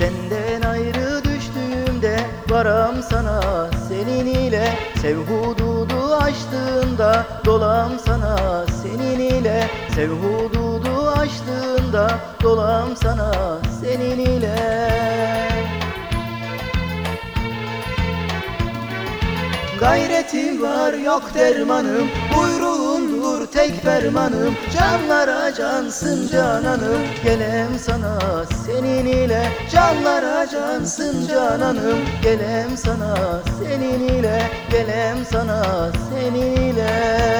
Senden ayrı düştüğümde varam sana. Senin ile Sev hududu açtığında dolam sana. Senin ile Sev hududu açtığında dolam sana. Senin ile Gayretim var yok dermanım. Buyruğundur tek fermanım. Canlara cansın cananım. Gelem sana senin ile. Canlara cansın cananım. Gelem sana senin ile. Gelem sana senin ile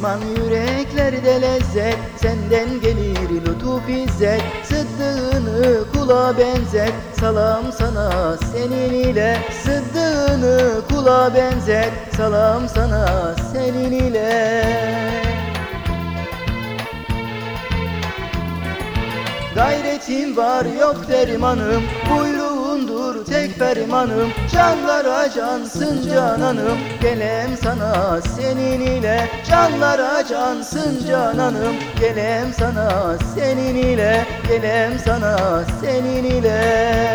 Esman yüreklerde lezzet. Senden gelir lütuf izzet. Sıddığını kula benzet. Salam sana senin ile Sıddığını kula benzet. Salam sana senin ile. Gayretim var yok dermanım. Buyruğundur tek fermanım Canlara cansın cananım. Gelem sana senin ile Canlara cansın cananım. Gelem sana senin ile Gelem sana senin ile